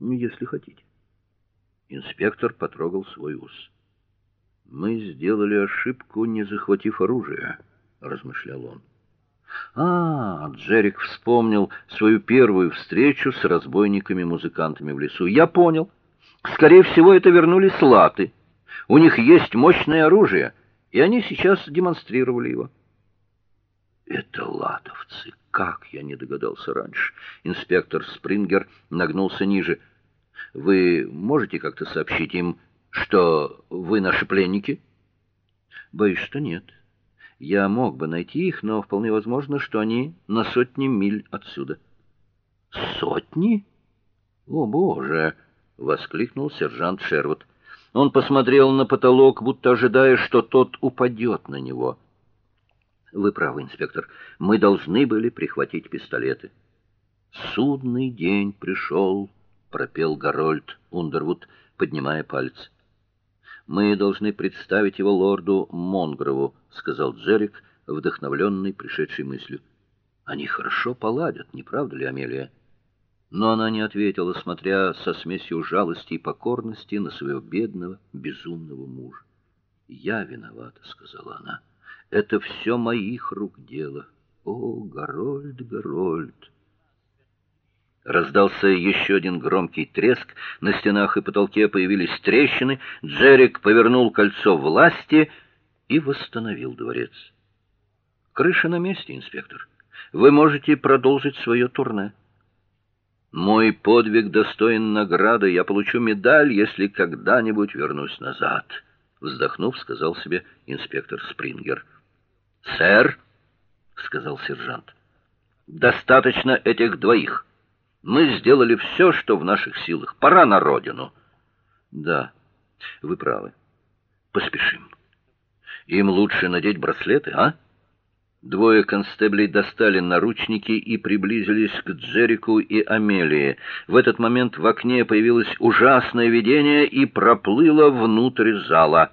если хотите. Инспектор потрогал свой ус. Мы сделали ошибку, не захватив оружие, размышлял он. А, Джерик вспомнил свою первую встречу с разбойниками-музыкантами в лесу. Я понял. Скорее всего, это вернулись латы. У них есть мощное оружие, и они сейчас демонстрировали его. Это латовцы. Как я не догадался раньше. Инспектор Спрингер нагнулся ниже. Вы можете как-то сообщить им, что вы наши пленники? Боюсь, что нет. Я мог бы найти их, но вполне возможно, что они на сотни миль отсюда. Сотни? О, боже, воскликнул сержант Шервуд. Он посмотрел на потолок, будто ожидая, что тот упадет на него. Вы правы, инспектор. Мы должны были прихватить пистолеты. Судный день пришел, пропел Гарольд Ундервуд, поднимая палец. Мы должны представить его лорду Монгрову, сказал Джерик, вдохновленный пришедшей мыслью. Они хорошо поладят, не правда ли, Амелия? Но она не ответила, смотря со смесью жалости и покорности на своего бедного, безумного мужа. "Я виновата", сказала она. "Это все моих рук дело. О, Гарольд, Гарольд!" Раздался еще один громкий треск, на стенах и потолке появились трещины. Джерик повернул кольцо власти и восстановил дворец. Крыша на месте, инспектор. Вы можете продолжить свое турне. Мой подвиг достоин награды, я получу медаль, если когда-нибудь вернусь назад, вздохнув, сказал себе инспектор Спрингер. "Сэр", сказал сержант. "Достаточно этих двоих. Мы сделали все, что в наших силах. Пора на родину". Да, вы правы. Поспешим. Им лучше надеть браслеты, а? Двое констеблей достали наручники и приблизились к Джерику и Амелии. В этот момент в окне появилось ужасное видение и проплыло внутрь зала.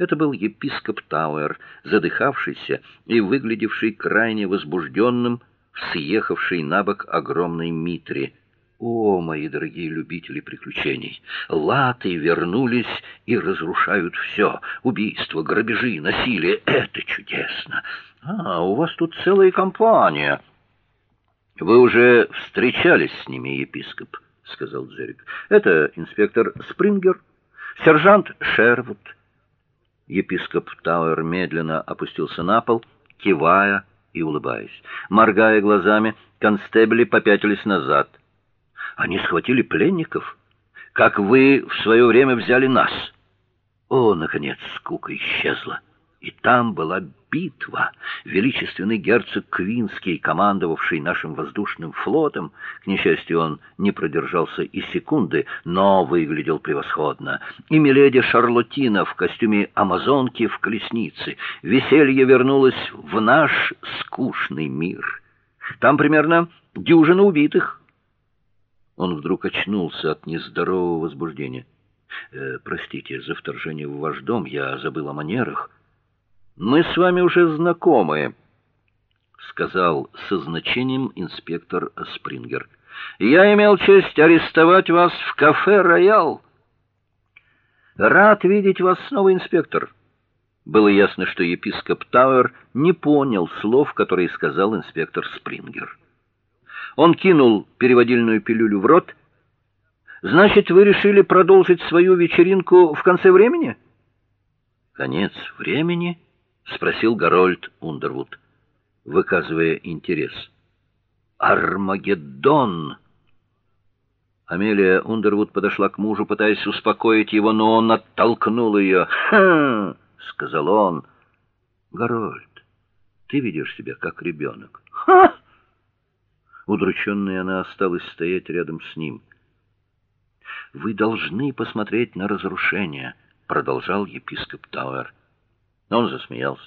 Это был епископ Тауэр, задыхавшийся и выглядевший крайне возбужденным, съехавший на бок огромной митре. О, мои дорогие любители приключений, латы вернулись и разрушают все: убийства, грабежи, насилие это чудесно. А, у вас тут целая компания. Вы уже встречались с ними, епископ, сказал Джерик. Это инспектор Спрингер, сержант Шервуд. Епископ Тауэр медленно опустился на пол, кивая и улыбаясь. Моргая глазами, констебли попятились назад. Они схватили пленников, как вы в свое время взяли нас. О, наконец, скука исчезла. И там была битва. Величественный герцог Квинский, командовавший нашим воздушным флотом, к несчастью, он не продержался и секунды, но выглядел превосходно. И миледи Шарлотина в костюме амазонки в колеснице. Веселье вернулось в наш скучный мир. Там примерно дюжина убитых. Он вдруг очнулся от нездорового возбуждения. Э, простите за вторжение в ваш дом, я забыл о манерах. Мы с вами уже знакомы, сказал со значением инспектор Спрингер. Я имел честь арестовать вас в кафе Роял. Рад видеть вас снова, инспектор. Было ясно, что епископ Тауэр не понял слов, которые сказал инспектор Спрингер. Он кинул переводильную пилюлю в рот. Значит, вы решили продолжить свою вечеринку в конце времени? Конец времени? Спросил Гарольд Ундервуд, выказывая интерес. Армагеддон. Амелия Ундервуд подошла к мужу, пытаясь успокоить его, но он оттолкнул ее. «Ха!» — сказал он. «Гарольд, ты ведешь себя как ребенок». «Ха!» Удрученная она осталась стоять рядом с ним. Вы должны посмотреть на разрушение, продолжал епископ Тауэр. Он засмеялся.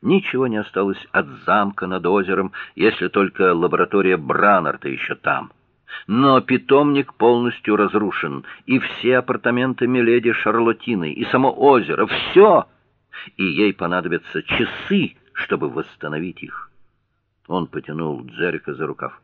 Ничего не осталось от замка над озером, если только лаборатория Бранарта еще там. Но питомник полностью разрушен, и все апартаменты миледи Шарлотины, и само озеро, все, и ей понадобятся часы, чтобы восстановить их. Он потянул Джерика за рукав.